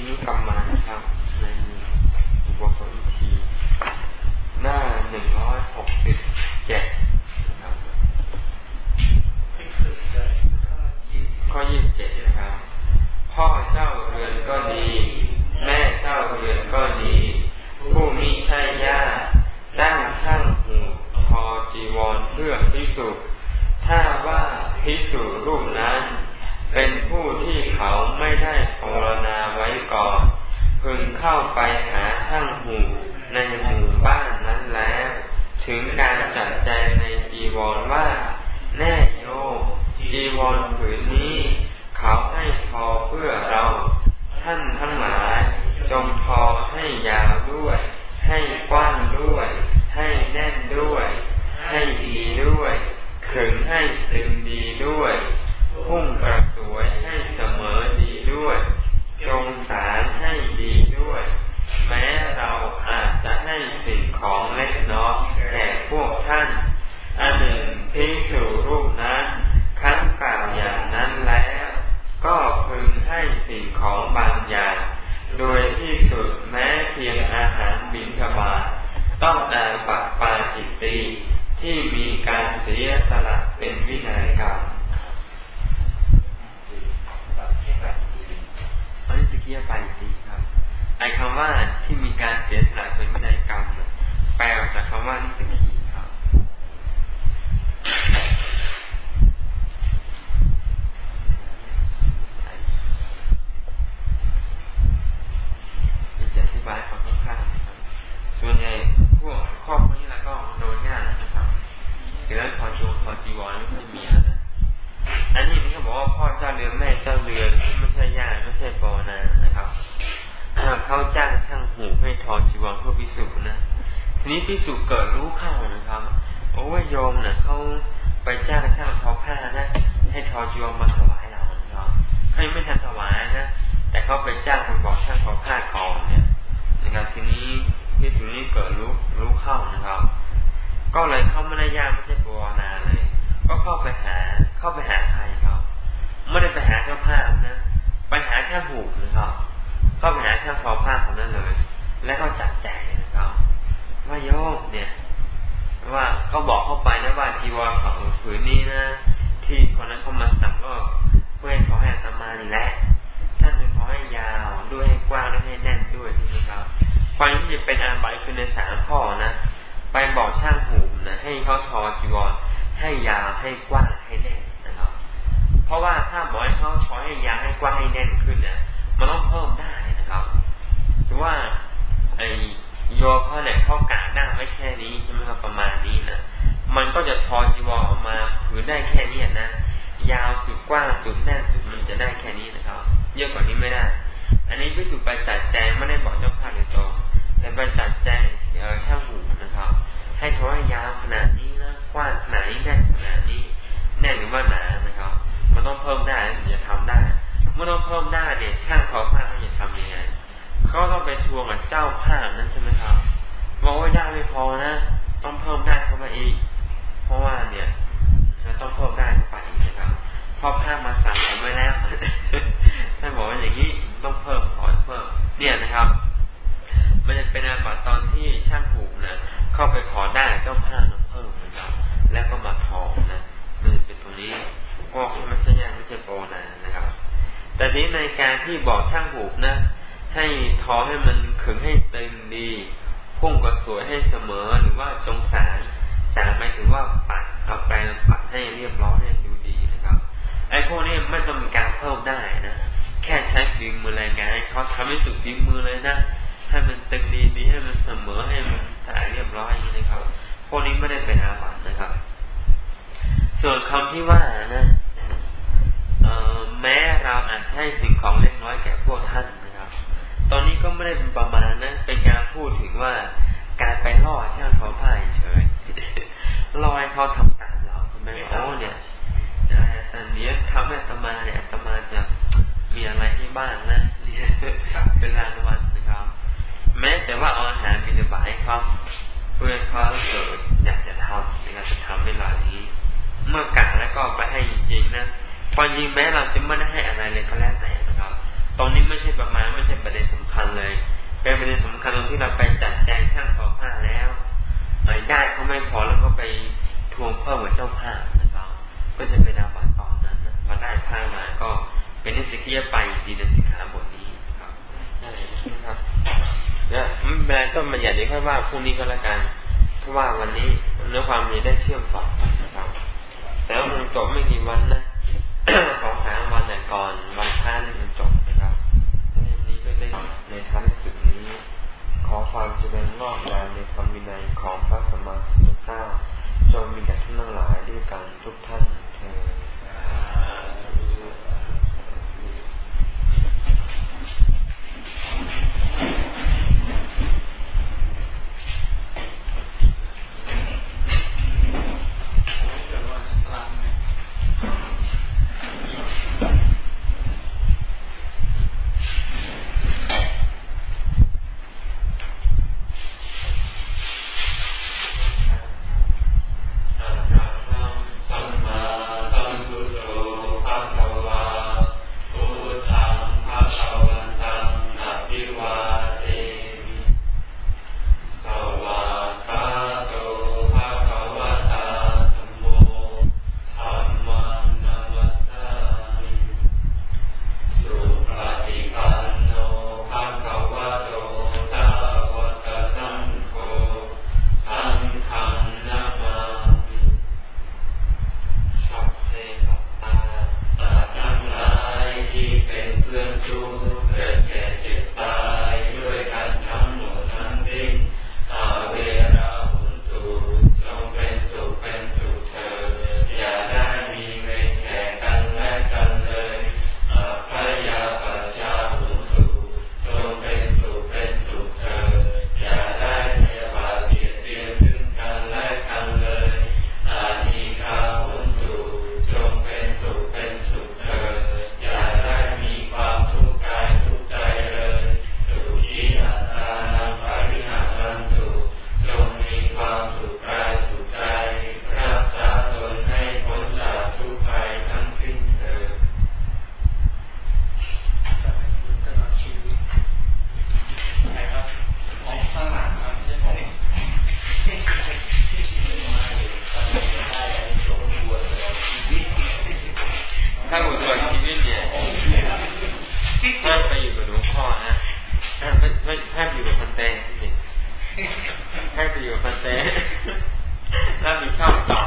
ทีนี้กลับมานะครับ ในอุปกรณ์วิธีหน้าหนึ่งร้อยหกสิบเจ็ดนะครับข้อยี่สิบเจ็ดนะครับ พ่อเจ้าเรือนก็ดี แม่เจ้าเรือนก็ดี ผู้มีใช่ญาติจ้างช่างหูทอจีวรเพื่อพิสุถ้าว่าพิสุรูปนั้น เป็นผู้ ที่เขาไม่ได้ภาวนาไว้ก่อนพึงเข้าไปหาช่างหูในหมู่บ้านนั้นแล้ว ถึงการจัดแจงในจีวรว่า แน่โยมจีวรผืนนี้ เขาให้ทอเพื่อเรา ท่านทั้งหลาย จงทอให้ยาวด้วย ให้กว้างด้วย ให้แน่นด้วย ให้ดีด้วยขึงให้ตึงดีด้วย พุ่งกระสวยให้เสมอดีด้วย จงสารให้ดีด้วย แม้เราอาจจะให้สิ่งของเล็กน้อยแก่พวกท่าน อันหนึ่งพิสูรูปนั้นคั้นกล่าวอย่างนั้นแล้ว ก็พึงให้สิ่งของบางอย่าง โดยที่สุดแม้เพียงอาหารบิณฑบาตต้องอาบัตปาจิตตี ที่มีการเสียสละเป็นวินัยกรรมอันนี้สกี้ไปดีครับ ไอคำว่าที่มีการเสียสละเป็นวินัยกรรมแปลจากคำว่านิสกีครับจะอธิบายความข้างๆครับส่วนใหญ่พวกข้อพวกนี้แล้วก็โดนยากนะครับเดี๋ยวพอจงพอจีวรไม่ค่อยมีนะอันนี้นี่เขาบอกว่าพ่อเจ้าเรือนแม่เจ้าเรือนที่ไม่ใช่ญาติไม่ใช่ปอนานะครับ เขาจ้างช่างหูให้ทอจีวรเพื่อพิสูจน์นะทีนี้พิสูจน์เกิดรู้เข้านะครับ โอ้ยโยมเนี่ยเขาไปจ้างช่างทอผ้านะ ให้ทอจีวรมาถวายเราเนาะเขายังไม่ทันถวายนะ แต่เขาไปจ้างคนบอกช่างทอผ้าก่อนเนี่ยนะครับทีนี้ที่ถึงนี้เกิดรู้รู้เข้านะครับ ก็เลยเข้าไม่ได้ยากไม่ใช่ปวนาเลย ก็เข้าไปหาเข้าไปหาใครครับไม่ได้ไปหาเจ้าภาพนะ ไปหาช่างหูนะครับ เข้าไปหาช่างทอผ้าคนนั้นเลย แล้วก็จัดแจงนะครับว่าโยมเนี่ย ว่าเขาบอกเข้าไปนะว่าจีวรของผืนนี้นะที่คนนั้นเขามาสั่งก็เพื่อให้เขาให้อัตมานี่แหละท่านเป็นขอให้ยาวด้วยให้กว้างด้วยให้แน่นด้วยใช่ไหมครับความที่จะเป็นอาบัติคือในสามข้อนะไปบอกช่างหูนะให้เขาทอจีวรให้ยาวให้กว้างให้แน่นนะครับ เพราะว่าถ้าบอกให้เขาทอให้ยาวให้กว้างให้แน่นขึ้นเนี่ยมันต้องเพิ่มได้ ว่าไอโยเขาเนี่ยเขากะหน้าไว้แค่นี้ใช่ไหมครับประมาณนี้นะมันก็จะทอจีวรออกมาผืนได้แค่นี้นะยาวสุดกว้างสุดแน่นสุดมันจะได้แค่นี้นะครับ เยอะกว่านี้ไม่ได้ อันนี้พิสูจน์ไปจัดแจงไม่ได้บอกเจ้าภาพโดยตรงแต่ไปจัดแจงช่างหูนะครับ ให้ทอให้ยาวขนาดนี้นะกว้างขนาดนี้แน่นขนาดนี้ แน่นหรือว่าหนานะครับ มันต้องเพิ่มได้ถึงจะทำได้ เมื่อต้องเพิ่มได้เนี่ยช่างทอผ้าเขาจะทำยังไง เขาต้องไปทวงกับเจ้าผ้านั้นใช่ไหมครับบอกว่าได้ไม่พอนะ ต้องเพิ่มได้เข้ามาอีก เพราะว่าเนี่ยต้องเพิ่มได้เข้าไปอีกนะครับพอผ้ามาสั่งผมไว้แล้วท่านบอกว่าอย่างนี้ต้องเพิ่มขอเพิ่มเนี่ยนะครับ มันจะเป็นอาบัติตอนที่ช่างหูนะเข้าไปขอได้เจ้าผ้ามาเพิ่มนะครับ แล้วก็มาทอนะมันจะเป็นตรงนี้ก็ไม่ใช่ยากไม่ใช่โปนะนะครับแต่นี้ในการที่บอกช่างหูนะ ให้ทอให้มันขึงให้ตึงดี พุ่งก็สวยให้เสมอหรือว่าจงสารสารหมายถึงว่าปัดเอาแปรงปัดให้เรียบร้อยให้ดูดีนะครับ ไอ้พวกนี้ไม่ต้องมีการเพิ่มได้นะแค่ใช้ฝีมือรายงานให้เขาทำให้สุดฝีมือเลยนะให้มันตึงดีดีให้มันเสมอให้มันสายเรียบร้อยอย่างนี้นะครับ พวกนี้ไม่ได้เป็นอาบัตนะครับ ส่วนคำที่ว่านะแม้เราอาจให้สิ่งของเล็กน้อยแก่พวกท่านนะ ตอนนี้ก็ไม่ได้เป็นประมาณนะ เป็นการพูดถึงว่าการไปล่อช่างทอผ้าเฉยล่อให้เขาทำตามเราใช่ไหมโอ้เนี่ยแต่เนี้ยทำให้ตมาเนี่ยตมาจะมีอะไรให้บ้างนะเป็นรางวัลนะครับ แม้แต่ว่าเอาอาหารบิณฑบาตให้เขาเพื่อเขาเกิดอยากจะทำนะครับจะทำให้เรานี้ เมื่อกะแล้วก็ไปให้จริงๆนะความจริงแม้เราจะไม่ได้ให้อะไรเลยก็แล้วแต่นะครับ ตรงนี้ไม่ใช่ประมาณไม่ใช่ประเด็นสำคัญเลยเป็นประเด็นสำคัญตรงที่เราไปจัดแจงช่างทอผ้าแล้วได้เขาไม่พอแล้วก็ไปทวงเพิ่มกับเจ้าผ้านะครับก็จะเป็นอาบัติตอนนั้นนะมาได้ผ้ามาก็เป็นนิสิตที่จะไปดีในสิกขาบทนี้ครับนะครับเนี่ยไม่เป็นไรต้นมันอย่างนี้ค่อยว่าพรุ่งนี้ก็แล้วกันเพราะว่าวันนี้เนื้อความมีได้เชื่อมต่อนะครับแต่ว่ามันจบไม่กี่วันนะ ลดชีวิตเนี่ยห้ามไปอยู่กับหลวงพ่อนะห้ามไม่ไม่ห้ามอยู่กับพันแตงสิห้ามไปอยู่กับพันแตงรับผิดชอบต่อ